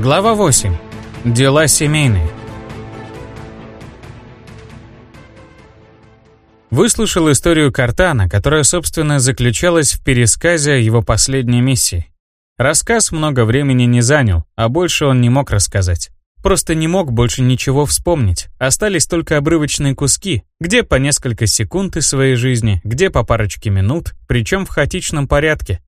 Глава 8. Дела семейные. Выслушал историю Картана, которая, собственно, заключалась в пересказе его последней миссии. Рассказ много времени не занял, а больше он не мог рассказать. Просто не мог больше ничего вспомнить. Остались только обрывочные куски, где по несколько секунд из своей жизни, где по парочке минут, причем в хаотичном порядке,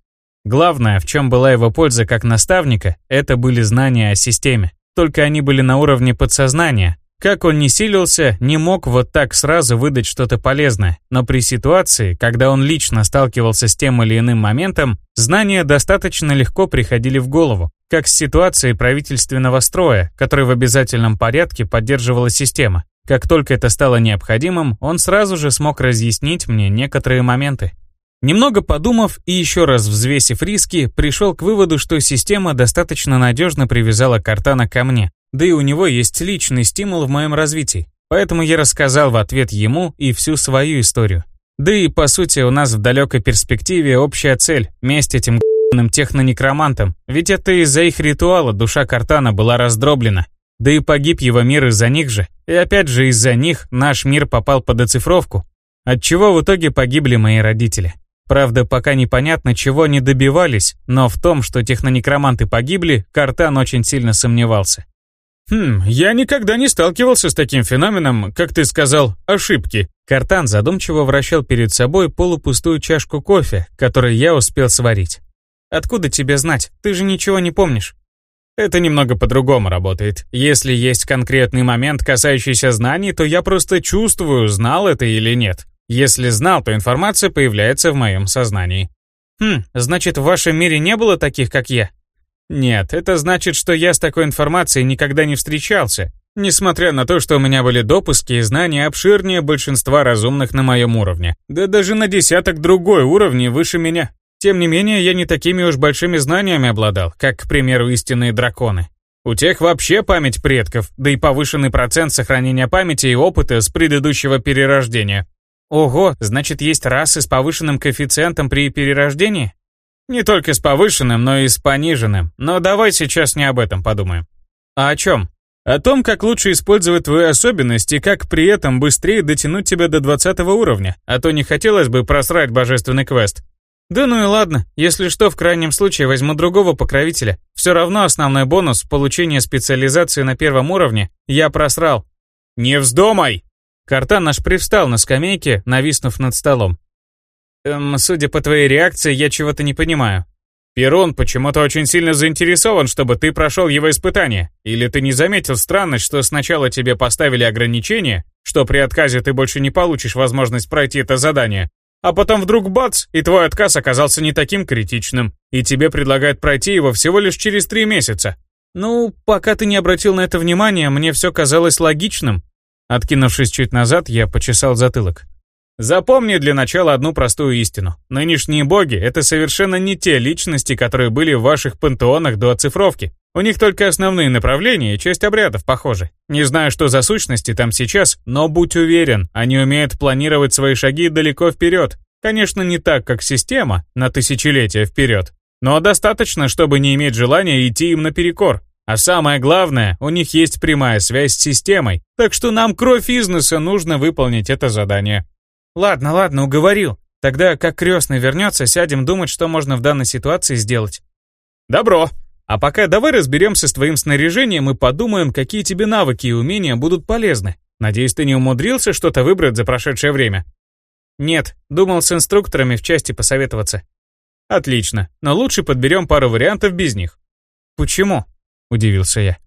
Главное, в чем была его польза как наставника, это были знания о системе. Только они были на уровне подсознания. Как он не силился, не мог вот так сразу выдать что-то полезное. Но при ситуации, когда он лично сталкивался с тем или иным моментом, знания достаточно легко приходили в голову. Как с ситуацией правительственного строя, который в обязательном порядке поддерживала система. Как только это стало необходимым, он сразу же смог разъяснить мне некоторые моменты. Немного подумав и еще раз взвесив риски, пришел к выводу, что система достаточно надежно привязала Картана ко мне, да и у него есть личный стимул в моем развитии. Поэтому я рассказал в ответ ему и всю свою историю. Да и по сути у нас в далекой перспективе общая цель – месть этим г***ным технонекромантам, ведь это из-за их ритуала душа Картана была раздроблена. Да и погиб его мир из-за них же, и опять же из-за них наш мир попал под оцифровку, отчего в итоге погибли мои родители. Правда, пока непонятно, чего они добивались, но в том, что технонекроманты погибли, Картан очень сильно сомневался. «Хм, я никогда не сталкивался с таким феноменом, как ты сказал, ошибки». Картан задумчиво вращал перед собой полупустую чашку кофе, которую я успел сварить. «Откуда тебе знать? Ты же ничего не помнишь». Это немного по-другому работает. Если есть конкретный момент, касающийся знаний, то я просто чувствую, знал это или нет. Если знал, то информация появляется в моем сознании. Хм, значит, в вашем мире не было таких, как я? Нет, это значит, что я с такой информацией никогда не встречался, несмотря на то, что у меня были допуски и знания обширнее большинства разумных на моем уровне, да даже на десяток другой уровней выше меня. Тем не менее, я не такими уж большими знаниями обладал, как, к примеру, истинные драконы. У тех вообще память предков, да и повышенный процент сохранения памяти и опыта с предыдущего перерождения. Ого, значит, есть расы с повышенным коэффициентом при перерождении? Не только с повышенным, но и с пониженным. Но давай сейчас не об этом подумаем. А о чем? О том, как лучше использовать твои особенности и как при этом быстрее дотянуть тебя до 20 уровня, а то не хотелось бы просрать божественный квест. Да ну и ладно, если что, в крайнем случае возьму другого покровителя. Все равно основной бонус получения специализации на первом уровне я просрал. Не вздумай! Картан наш привстал на скамейке, нависнув над столом. «Эм, судя по твоей реакции, я чего-то не понимаю. Перун почему-то очень сильно заинтересован, чтобы ты прошел его испытание. Или ты не заметил странность, что сначала тебе поставили ограничение, что при отказе ты больше не получишь возможность пройти это задание, а потом вдруг бац, и твой отказ оказался не таким критичным, и тебе предлагают пройти его всего лишь через три месяца. Ну, пока ты не обратил на это внимания, мне все казалось логичным, Откинувшись чуть назад, я почесал затылок. Запомни для начала одну простую истину. Нынешние боги — это совершенно не те личности, которые были в ваших пантеонах до оцифровки. У них только основные направления и часть обрядов похожи. Не знаю, что за сущности там сейчас, но будь уверен, они умеют планировать свои шаги далеко вперед. Конечно, не так, как система, на тысячелетия вперед. Но достаточно, чтобы не иметь желания идти им наперекор. А самое главное, у них есть прямая связь с системой, так что нам кровь бизнеса нужно выполнить это задание. Ладно, ладно, уговорил. Тогда, как крестный вернется, сядем думать, что можно в данной ситуации сделать. Добро. А пока давай разберемся с твоим снаряжением и подумаем, какие тебе навыки и умения будут полезны. Надеюсь, ты не умудрился что-то выбрать за прошедшее время? Нет, думал с инструкторами в части посоветоваться. Отлично, но лучше подберем пару вариантов без них. Почему? Удивился я.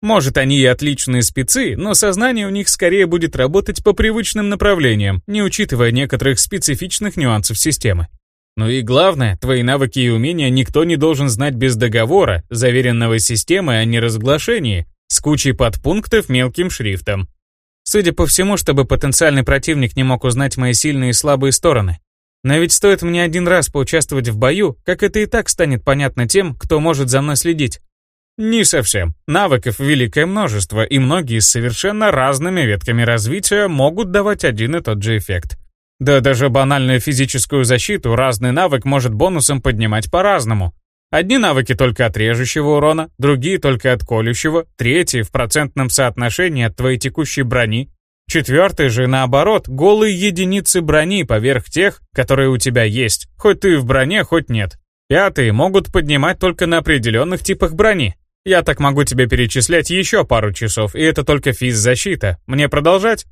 Может, они и отличные спецы, но сознание у них скорее будет работать по привычным направлениям, не учитывая некоторых специфичных нюансов системы. Ну и главное, твои навыки и умения никто не должен знать без договора, заверенного системой о неразглашении, с кучей подпунктов мелким шрифтом. Судя по всему, чтобы потенциальный противник не мог узнать мои сильные и слабые стороны. Но ведь стоит мне один раз поучаствовать в бою, как это и так станет понятно тем, кто может за мной следить. Не совсем. Навыков великое множество, и многие с совершенно разными ветками развития могут давать один и тот же эффект. Да даже банальную физическую защиту разный навык может бонусом поднимать по-разному. Одни навыки только от режущего урона, другие только от колющего, третьи в процентном соотношении от твоей текущей брони, четвертый же, наоборот, голые единицы брони поверх тех, которые у тебя есть, хоть ты в броне, хоть нет. Пятые могут поднимать только на определенных типах брони. Я так могу тебе перечислять еще пару часов, и это только физзащита. Мне продолжать?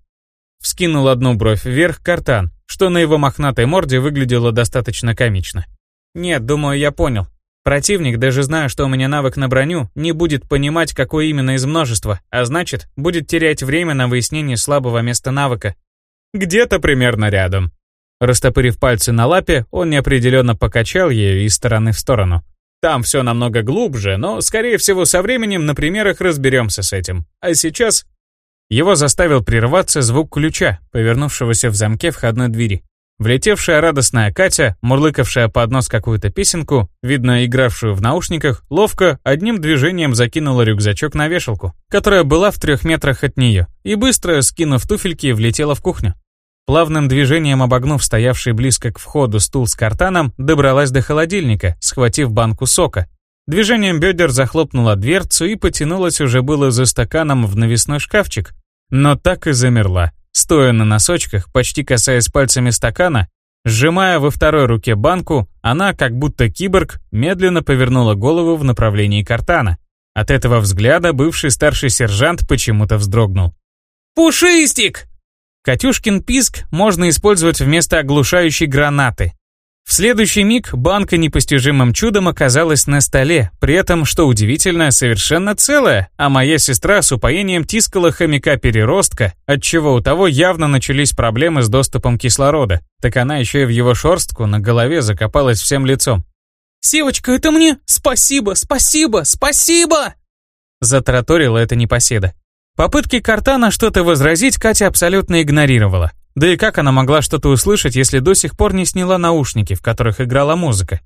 Вскинул одну бровь вверх картан, что на его мохнатой морде выглядело достаточно комично. Нет, думаю, я понял. Противник, даже зная, что у меня навык на броню, не будет понимать, какой именно из множества, а значит, будет терять время на выяснение слабого места навыка. Где-то примерно рядом. Растопырив пальцы на лапе, он неопределенно покачал ею из стороны в сторону. Там все намного глубже, но, скорее всего, со временем на примерах разберемся с этим. А сейчас его заставил прерваться звук ключа, повернувшегося в замке входной двери. Влетевшая радостная Катя, мурлыкавшая под нос какую-то песенку, видно, игравшую в наушниках, ловко одним движением закинула рюкзачок на вешалку, которая была в трех метрах от нее, и быстро, скинув туфельки, влетела в кухню. Плавным движением обогнув стоявший близко к входу стул с картаном, добралась до холодильника, схватив банку сока. Движением бедер захлопнула дверцу и потянулась уже было за стаканом в навесной шкафчик, но так и замерла, стоя на носочках, почти касаясь пальцами стакана, сжимая во второй руке банку, она, как будто киборг, медленно повернула голову в направлении картана. От этого взгляда бывший старший сержант почему-то вздрогнул. «Пушистик!» Катюшкин писк можно использовать вместо оглушающей гранаты. В следующий миг банка непостижимым чудом оказалась на столе, при этом, что удивительно, совершенно целая, а моя сестра с упоением тискала хомяка-переростка, отчего у того явно начались проблемы с доступом кислорода, так она еще и в его шорстку на голове закопалась всем лицом. «Севочка, это мне? Спасибо, спасибо, спасибо!» Затараторила эта непоседа. Попытки Картана что-то возразить Катя абсолютно игнорировала. Да и как она могла что-то услышать, если до сих пор не сняла наушники, в которых играла музыка?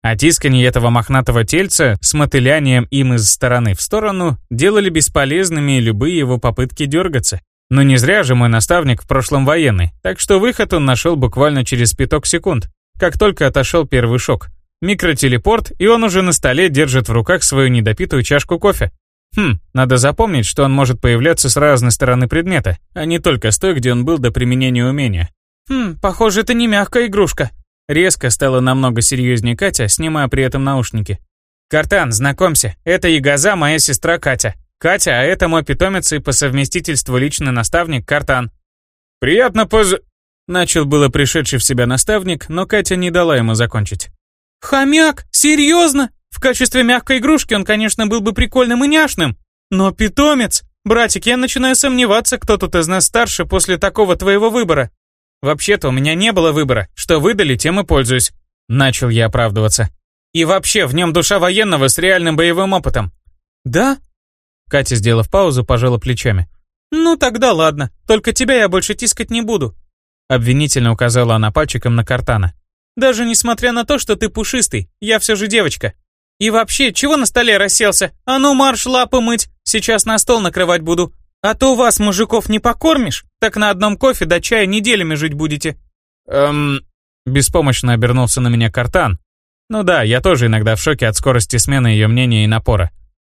А тисканье этого мохнатого тельца с мотылянием им из стороны в сторону делали бесполезными любые его попытки дергаться. Но не зря же мой наставник в прошлом военный, так что выход он нашел буквально через пяток секунд, как только отошел первый шок. Микротелепорт, и он уже на столе держит в руках свою недопитую чашку кофе. Хм, надо запомнить, что он может появляться с разной стороны предмета, а не только с той, где он был до применения умения. Хм, похоже, это не мягкая игрушка. Резко стало намного серьезнее Катя, снимая при этом наушники. «Картан, знакомься, это Ягоза, моя сестра Катя. Катя, а это мой питомец и по совместительству личный наставник Картан». «Приятно поз...» Начал было пришедший в себя наставник, но Катя не дала ему закончить. «Хомяк? Серьезно? В качестве мягкой игрушки он, конечно, был бы прикольным и няшным. Но питомец? Братик, я начинаю сомневаться, кто тут из нас старше после такого твоего выбора. Вообще-то у меня не было выбора. Что выдали, тем и пользуюсь. Начал я оправдываться. И вообще, в нем душа военного с реальным боевым опытом. Да? Катя, сделав паузу, пожала плечами. «Ну тогда ладно, только тебя я больше тискать не буду», обвинительно указала она пальчиком на Картана. «Даже несмотря на то, что ты пушистый, я все же девочка. И вообще, чего на столе расселся? А ну марш лапы мыть, сейчас на стол накрывать буду. А то вас, мужиков, не покормишь, так на одном кофе до чая неделями жить будете». «Эм...» Беспомощно обернулся на меня Картан. «Ну да, я тоже иногда в шоке от скорости смены ее мнения и напора.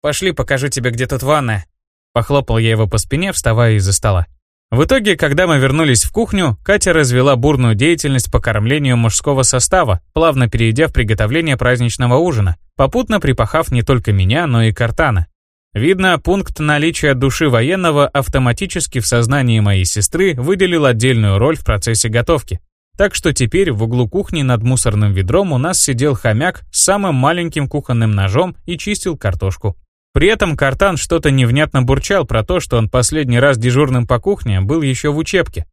Пошли, покажу тебе, где тут ванная». Похлопал я его по спине, вставая из-за стола. В итоге, когда мы вернулись в кухню, Катя развела бурную деятельность по кормлению мужского состава, плавно перейдя в приготовление праздничного ужина, попутно припахав не только меня, но и Картана. Видно, пункт наличия души военного автоматически в сознании моей сестры выделил отдельную роль в процессе готовки. Так что теперь в углу кухни над мусорным ведром у нас сидел хомяк с самым маленьким кухонным ножом и чистил картошку. При этом Картан что-то невнятно бурчал про то, что он последний раз дежурным по кухне был еще в учебке.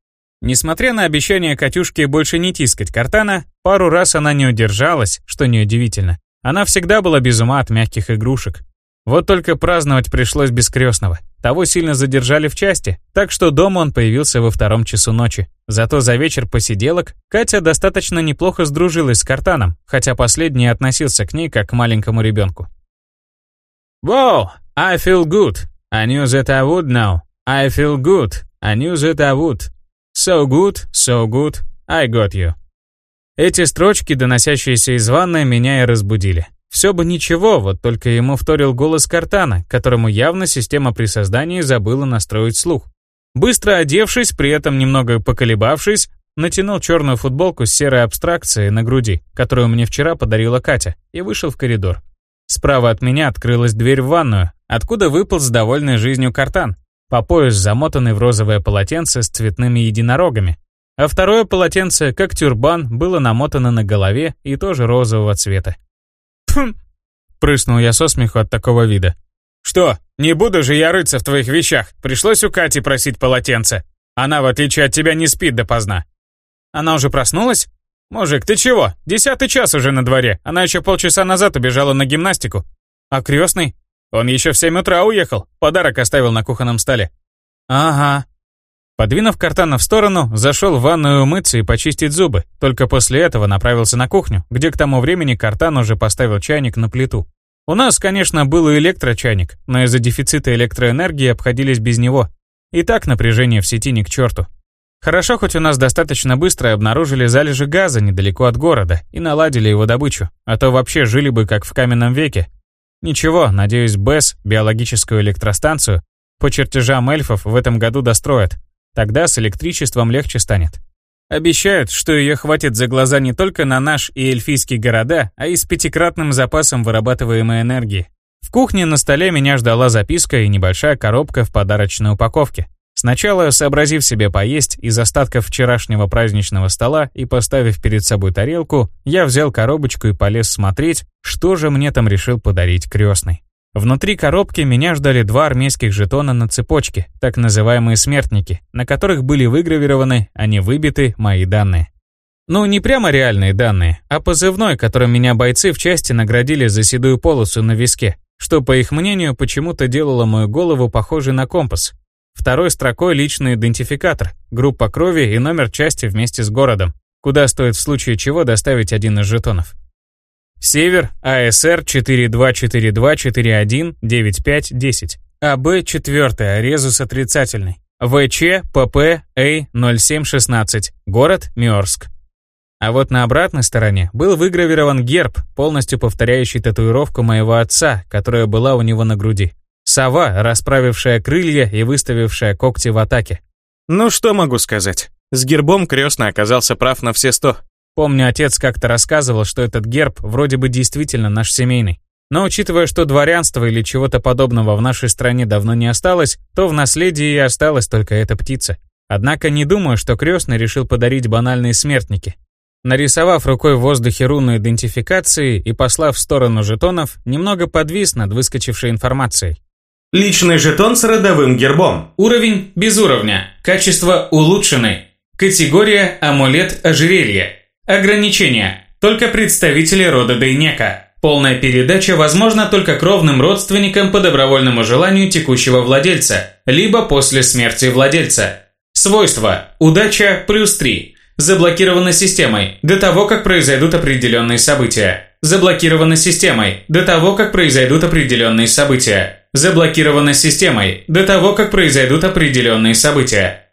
Несмотря на обещание Катюшки больше не тискать Картана, пару раз она не удержалась, что неудивительно. Она всегда была без ума от мягких игрушек. Вот только праздновать пришлось без крестного. Того сильно задержали в части, так что дома он появился во втором часу ночи. Зато за вечер посиделок Катя достаточно неплохо сдружилась с Картаном, хотя последний относился к ней как к маленькому ребенку. Wow, I feel good. I knew that I would now. I feel good. I knew that I would. So good, so good. I got you. Эти строчки, доносящиеся из ванной, меня и разбудили. Все бы ничего, вот только ему вторил голос Картана, которому явно система при создании забыла настроить слух. Быстро одевшись, при этом немного поколебавшись, натянул черную футболку с серой абстракцией на груди, которую мне вчера подарила Катя, и вышел в коридор. Справа от меня открылась дверь в ванную, откуда выполз довольный жизнью картан, по пояс замотанный в розовое полотенце с цветными единорогами. А второе полотенце, как тюрбан, было намотано на голове и тоже розового цвета. «Пфм!» — прыснул я со смеху от такого вида. «Что, не буду же я рыться в твоих вещах, пришлось у Кати просить полотенце. Она, в отличие от тебя, не спит допоздна». «Она уже проснулась?» «Мужик, ты чего? Десятый час уже на дворе, она еще полчаса назад убежала на гимнастику». «А крестный?» Он еще в 7 утра уехал, подарок оставил на кухонном столе. Ага. Подвинув картана в сторону, зашел в ванную умыться и почистить зубы, только после этого направился на кухню, где к тому времени картан уже поставил чайник на плиту. У нас, конечно, был и электрочайник, но из-за дефицита электроэнергии обходились без него. И так напряжение в сети ни к черту. Хорошо, хоть у нас достаточно быстро обнаружили залежи газа недалеко от города и наладили его добычу, а то вообще жили бы как в каменном веке, Ничего, надеюсь, БЭС, биологическую электростанцию, по чертежам эльфов в этом году достроят. Тогда с электричеством легче станет. Обещают, что ее хватит за глаза не только на наш и эльфийские города, а и с пятикратным запасом вырабатываемой энергии. В кухне на столе меня ждала записка и небольшая коробка в подарочной упаковке. Сначала, сообразив себе поесть из остатков вчерашнего праздничного стола и поставив перед собой тарелку, я взял коробочку и полез смотреть, что же мне там решил подарить крестный. Внутри коробки меня ждали два армейских жетона на цепочке, так называемые смертники, на которых были выгравированы, а не выбиты мои данные. Ну, не прямо реальные данные, а позывной, которым меня бойцы в части наградили за седую полосу на виске, что, по их мнению, почему-то делало мою голову похожей на компас, Второй строкой личный идентификатор, группа крови и номер части вместе с городом, куда стоит в случае чего доставить один из жетонов. Север, АСР 4242419510. АБ 4, резус отрицательный. ВЧ, ПП, А0716, город Мёрск. А вот на обратной стороне был выгравирован герб, полностью повторяющий татуировку моего отца, которая была у него на груди. Сова, расправившая крылья и выставившая когти в атаке. Ну что могу сказать? С гербом крестный оказался прав на все сто. Помню, отец как-то рассказывал, что этот герб вроде бы действительно наш семейный. Но учитывая, что дворянства или чего-то подобного в нашей стране давно не осталось, то в наследии и осталась только эта птица. Однако не думаю, что крестный решил подарить банальные смертники. Нарисовав рукой в воздухе руну идентификации и послав в сторону жетонов, немного подвис над выскочившей информацией. Личный жетон с родовым гербом. Уровень без уровня. Качество улучшенный. Категория амулет ожерелье. Ограничения. Только представители рода Дейнека. Полная передача возможна только кровным родственникам по добровольному желанию текущего владельца, либо после смерти владельца. Свойства. Удача плюс 3. Заблокировано системой до того, как произойдут определенные события. Заблокировано системой до того, как произойдут определенные события заблокировано системой до того, как произойдут определенные события.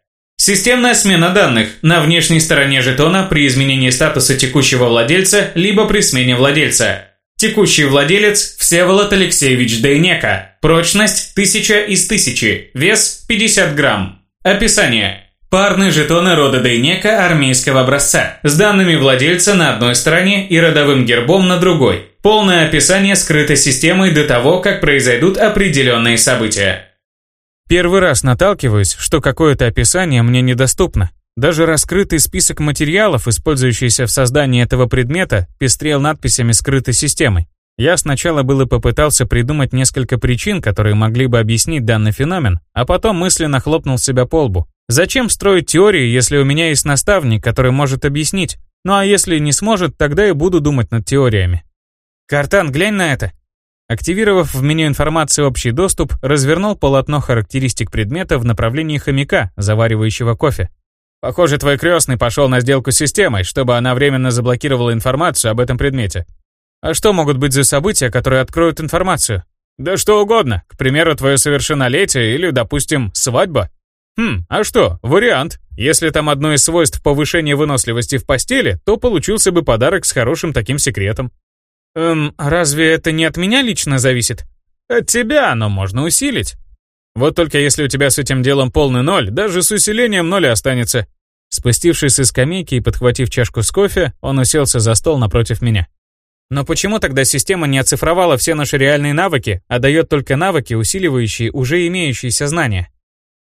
Системная смена данных на внешней стороне жетона при изменении статуса текущего владельца либо при смене владельца. Текущий владелец Всеволод Алексеевич Дейнека. Прочность 1000 из 1000. Вес 50 грамм. Описание. Парные жетоны рода Дейнека армейского образца с данными владельца на одной стороне и родовым гербом на другой. Полное описание скрытой системы до того, как произойдут определенные события. Первый раз наталкиваюсь, что какое-то описание мне недоступно. Даже раскрытый список материалов, использующийся в создании этого предмета, пестрел надписями скрытой системы. Я сначала было попытался придумать несколько причин, которые могли бы объяснить данный феномен, а потом мысленно хлопнул себя по лбу. Зачем строить теории, если у меня есть наставник, который может объяснить? Ну а если не сможет, тогда и буду думать над теориями. Картан, глянь на это. Активировав в меню информации общий доступ, развернул полотно характеристик предмета в направлении хомяка, заваривающего кофе. Похоже, твой крестный пошел на сделку с системой, чтобы она временно заблокировала информацию об этом предмете. А что могут быть за события, которые откроют информацию? Да что угодно. К примеру, твое совершеннолетие или, допустим, свадьба. Хм, а что, вариант. Если там одно из свойств повышения выносливости в постели, то получился бы подарок с хорошим таким секретом. Эм, разве это не от меня лично зависит? От тебя оно можно усилить. Вот только если у тебя с этим делом полный ноль, даже с усилением ноль останется. Спустившись из скамейки и подхватив чашку с кофе, он уселся за стол напротив меня. Но почему тогда система не оцифровала все наши реальные навыки, а дает только навыки, усиливающие уже имеющиеся знания?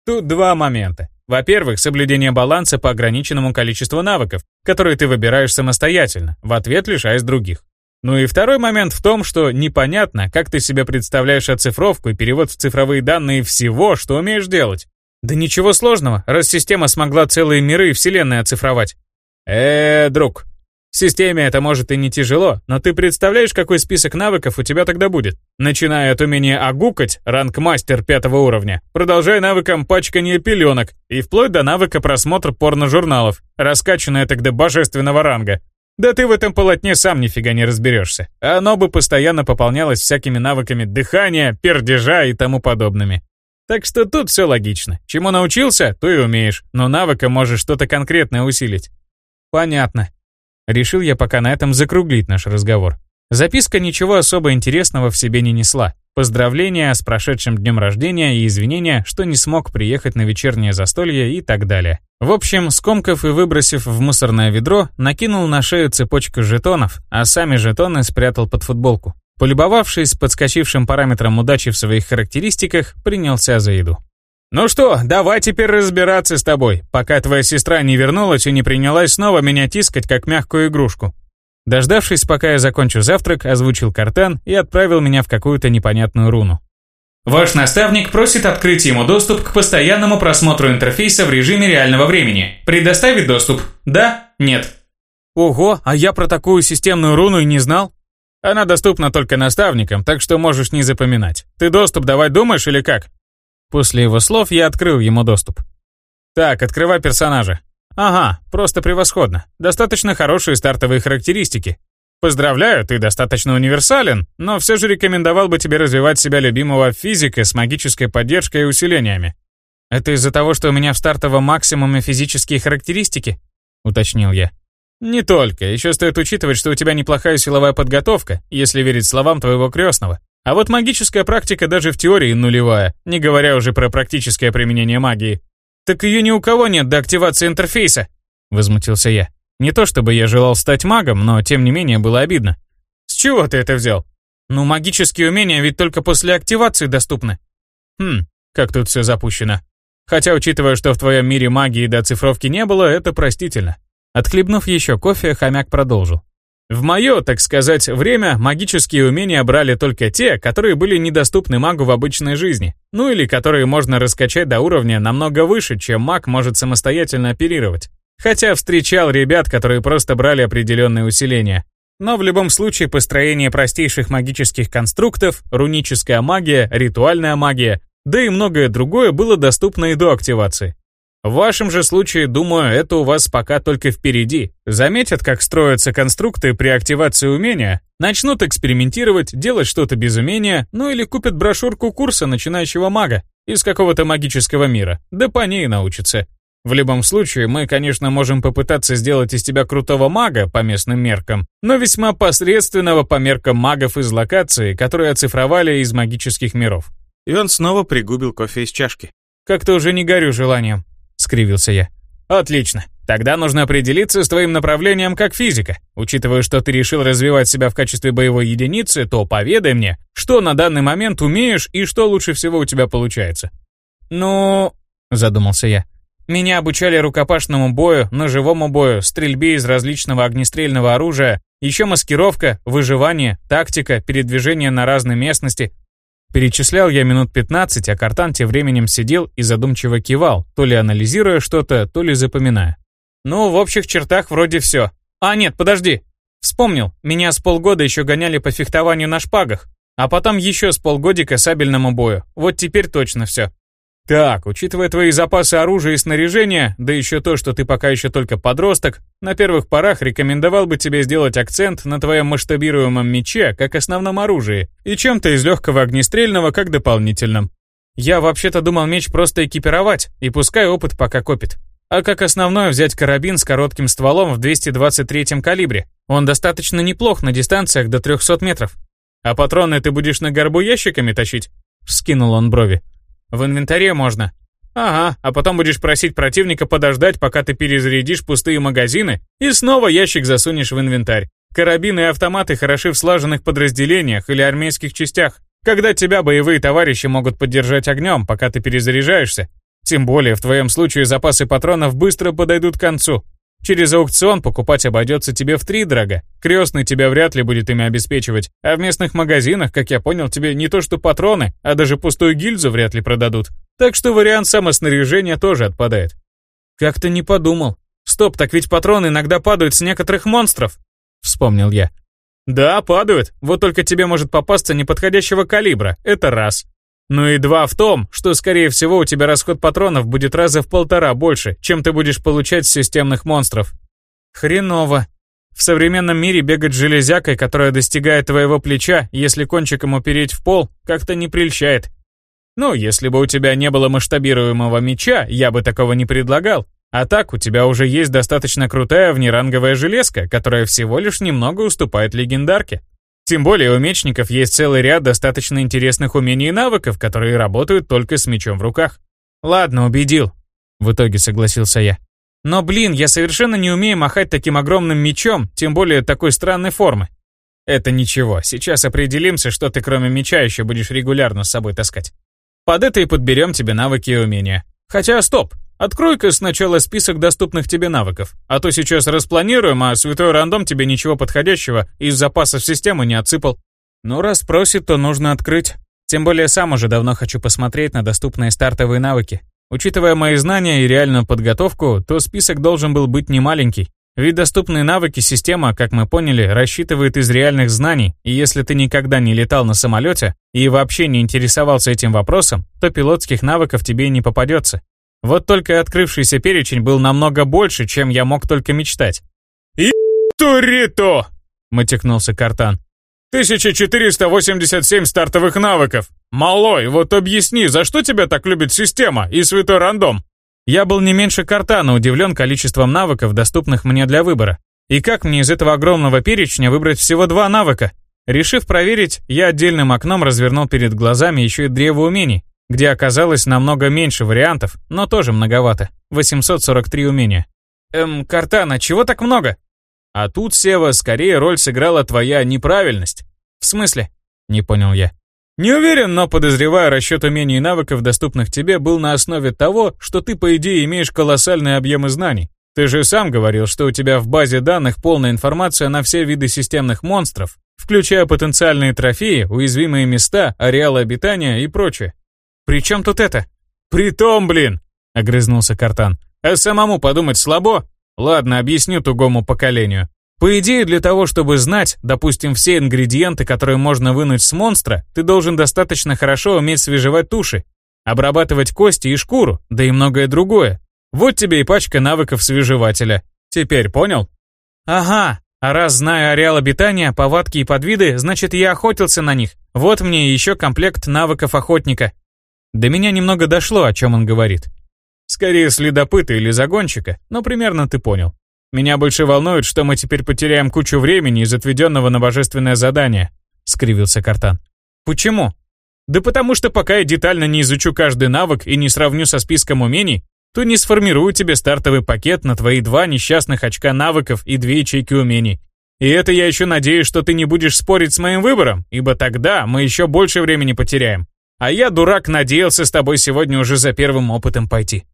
Тут два момента. Во-первых, соблюдение баланса по ограниченному количеству навыков, которые ты выбираешь самостоятельно, в ответ лишаясь других. Ну и второй момент в том, что непонятно, как ты себе представляешь оцифровку и перевод в цифровые данные всего, что умеешь делать. Да ничего сложного, раз система смогла целые миры и вселенные оцифровать. Э, друг, системе это может и не тяжело, но ты представляешь, какой список навыков у тебя тогда будет? Начиная от умения огукать, ранг мастер пятого уровня, продолжая навыком пачкания пеленок и вплоть до навыка просмотра порно-журналов, раскачанное так до божественного ранга. Да ты в этом полотне сам нифига не разберешься. Оно бы постоянно пополнялось всякими навыками дыхания, пердежа и тому подобными. Так что тут все логично. Чему научился, то и умеешь, но навыком можешь что-то конкретное усилить. Понятно. Решил я пока на этом закруглить наш разговор. Записка ничего особо интересного в себе не несла. Поздравления с прошедшим днем рождения и извинения, что не смог приехать на вечернее застолье и так далее. В общем, скомкав и выбросив в мусорное ведро, накинул на шею цепочку жетонов, а сами жетоны спрятал под футболку. Полюбовавшись подскочившим параметром удачи в своих характеристиках, принялся за еду. «Ну что, давай теперь разбираться с тобой, пока твоя сестра не вернулась и не принялась снова меня тискать, как мягкую игрушку. Дождавшись, пока я закончу завтрак, озвучил картан и отправил меня в какую-то непонятную руну. Ваш наставник просит открыть ему доступ к постоянному просмотру интерфейса в режиме реального времени. Предоставить доступ? Да? Нет? Ого, а я про такую системную руну и не знал. Она доступна только наставникам, так что можешь не запоминать. Ты доступ давать думаешь или как? После его слов я открыл ему доступ. Так, открывай персонажа. Ага, просто превосходно. Достаточно хорошие стартовые характеристики. Поздравляю, ты достаточно универсален, но все же рекомендовал бы тебе развивать себя любимого физика с магической поддержкой и усилениями. Это из-за того, что у меня в стартовом максимуме физические характеристики? Уточнил я. Не только, еще стоит учитывать, что у тебя неплохая силовая подготовка, если верить словам твоего крестного. А вот магическая практика даже в теории нулевая, не говоря уже про практическое применение магии. «Так ее ни у кого нет до активации интерфейса», — возмутился я. Не то чтобы я желал стать магом, но тем не менее было обидно. «С чего ты это взял?» «Ну, магические умения ведь только после активации доступны». «Хм, как тут все запущено. Хотя, учитывая, что в твоем мире магии до цифровки не было, это простительно». Отхлебнув еще кофе, хомяк продолжил. В мое, так сказать, время магические умения брали только те, которые были недоступны магу в обычной жизни, ну или которые можно раскачать до уровня намного выше, чем маг может самостоятельно оперировать. Хотя встречал ребят, которые просто брали определенные усиления. Но в любом случае построение простейших магических конструктов, руническая магия, ритуальная магия, да и многое другое было доступно и до активации. В вашем же случае, думаю, это у вас пока только впереди. Заметят, как строятся конструкты при активации умения, начнут экспериментировать, делать что-то без умения, ну или купят брошюрку курса начинающего мага из какого-то магического мира, да по ней научатся. В любом случае, мы, конечно, можем попытаться сделать из тебя крутого мага по местным меркам, но весьма посредственного по меркам магов из локации, которые оцифровали из магических миров. И он снова пригубил кофе из чашки. Как-то уже не горю желанием скривился я. Отлично. Тогда нужно определиться с твоим направлением как физика. Учитывая, что ты решил развивать себя в качестве боевой единицы, то поведай мне, что на данный момент умеешь и что лучше всего у тебя получается. Ну, задумался я. Меня обучали рукопашному бою, ножевому бою, стрельбе из различного огнестрельного оружия, еще маскировка, выживание, тактика, передвижение на разной местности, Перечислял я минут 15, а Картан тем временем сидел и задумчиво кивал, то ли анализируя что-то, то ли запоминая. Ну, в общих чертах вроде все. А нет, подожди. Вспомнил, меня с полгода еще гоняли по фехтованию на шпагах, а потом еще с полгодика сабельному бою. Вот теперь точно все. Так, учитывая твои запасы оружия и снаряжения, да еще то, что ты пока еще только подросток, на первых порах рекомендовал бы тебе сделать акцент на твоем масштабируемом мече как основном оружии и чем-то из легкого огнестрельного как дополнительном. Я вообще-то думал меч просто экипировать, и пускай опыт пока копит. А как основное взять карабин с коротким стволом в 223 калибре. Он достаточно неплох на дистанциях до 300 метров. А патроны ты будешь на горбу ящиками тащить? Вскинул он брови. В инвентаре можно. Ага, а потом будешь просить противника подождать, пока ты перезарядишь пустые магазины, и снова ящик засунешь в инвентарь. Карабины и автоматы хороши в слаженных подразделениях или армейских частях, когда тебя боевые товарищи могут поддержать огнем, пока ты перезаряжаешься. Тем более в твоем случае запасы патронов быстро подойдут к концу. Через аукцион покупать обойдется тебе в три дорога. Крестный тебя вряд ли будет ими обеспечивать, а в местных магазинах, как я понял, тебе не то что патроны, а даже пустую гильзу вряд ли продадут. Так что вариант самоснаряжения тоже отпадает. Как-то не подумал. Стоп, так ведь патроны иногда падают с некоторых монстров. Вспомнил я. Да, падают. Вот только тебе может попасться неподходящего калибра. Это раз. Ну и два в том, что, скорее всего, у тебя расход патронов будет раза в полтора больше, чем ты будешь получать с системных монстров. Хреново. В современном мире бегать железякой, которая достигает твоего плеча, если кончиком упереть в пол, как-то не прельщает. Ну, если бы у тебя не было масштабируемого меча, я бы такого не предлагал. А так, у тебя уже есть достаточно крутая внеранговая железка, которая всего лишь немного уступает легендарке. Тем более у мечников есть целый ряд достаточно интересных умений и навыков, которые работают только с мечом в руках. Ладно, убедил. В итоге согласился я. Но, блин, я совершенно не умею махать таким огромным мечом, тем более такой странной формы. Это ничего, сейчас определимся, что ты кроме меча еще будешь регулярно с собой таскать. Под это и подберем тебе навыки и умения. Хотя, стоп, Открой-ка сначала список доступных тебе навыков, а то сейчас распланируем, а святой рандом тебе ничего подходящего из запасов системы не отсыпал. Ну, раз просит, то нужно открыть. Тем более сам уже давно хочу посмотреть на доступные стартовые навыки. Учитывая мои знания и реальную подготовку, то список должен был быть немаленький. Ведь доступные навыки система, как мы поняли, рассчитывает из реальных знаний, и если ты никогда не летал на самолете и вообще не интересовался этим вопросом, то пилотских навыков тебе и не попадется. Вот только открывшийся перечень был намного больше, чем я мог только мечтать. «И турито!» — матекнулся Картан. «1487 стартовых навыков! Малой, вот объясни, за что тебя так любит система и святой рандом?» Я был не меньше Картана удивлен количеством навыков, доступных мне для выбора. И как мне из этого огромного перечня выбрать всего два навыка? Решив проверить, я отдельным окном развернул перед глазами еще и древо умений, где оказалось намного меньше вариантов, но тоже многовато. 843 умения. Эм, Картана, чего так много? А тут, Сева, скорее роль сыграла твоя неправильность. В смысле? Не понял я. Не уверен, но подозреваю, расчет умений и навыков, доступных тебе, был на основе того, что ты, по идее, имеешь колоссальные объемы знаний. Ты же сам говорил, что у тебя в базе данных полная информация на все виды системных монстров, включая потенциальные трофеи, уязвимые места, ареалы обитания и прочее. «При чем тут это?» «Притом, блин!» — огрызнулся Картан. «А самому подумать слабо? Ладно, объясню тугому поколению. По идее, для того, чтобы знать, допустим, все ингредиенты, которые можно вынуть с монстра, ты должен достаточно хорошо уметь свежевать туши, обрабатывать кости и шкуру, да и многое другое. Вот тебе и пачка навыков свежевателя. Теперь понял? Ага, а раз знаю ареал обитания, повадки и подвиды, значит я охотился на них. Вот мне еще комплект навыков охотника. До меня немного дошло, о чем он говорит. Скорее следопыта или загонщика, но примерно ты понял. Меня больше волнует, что мы теперь потеряем кучу времени из отведенного на божественное задание», — скривился Картан. «Почему?» «Да потому что пока я детально не изучу каждый навык и не сравню со списком умений, то не сформирую тебе стартовый пакет на твои два несчастных очка навыков и две ячейки умений. И это я еще надеюсь, что ты не будешь спорить с моим выбором, ибо тогда мы еще больше времени потеряем. А я, дурак, надеялся с тобой сегодня уже за первым опытом пойти.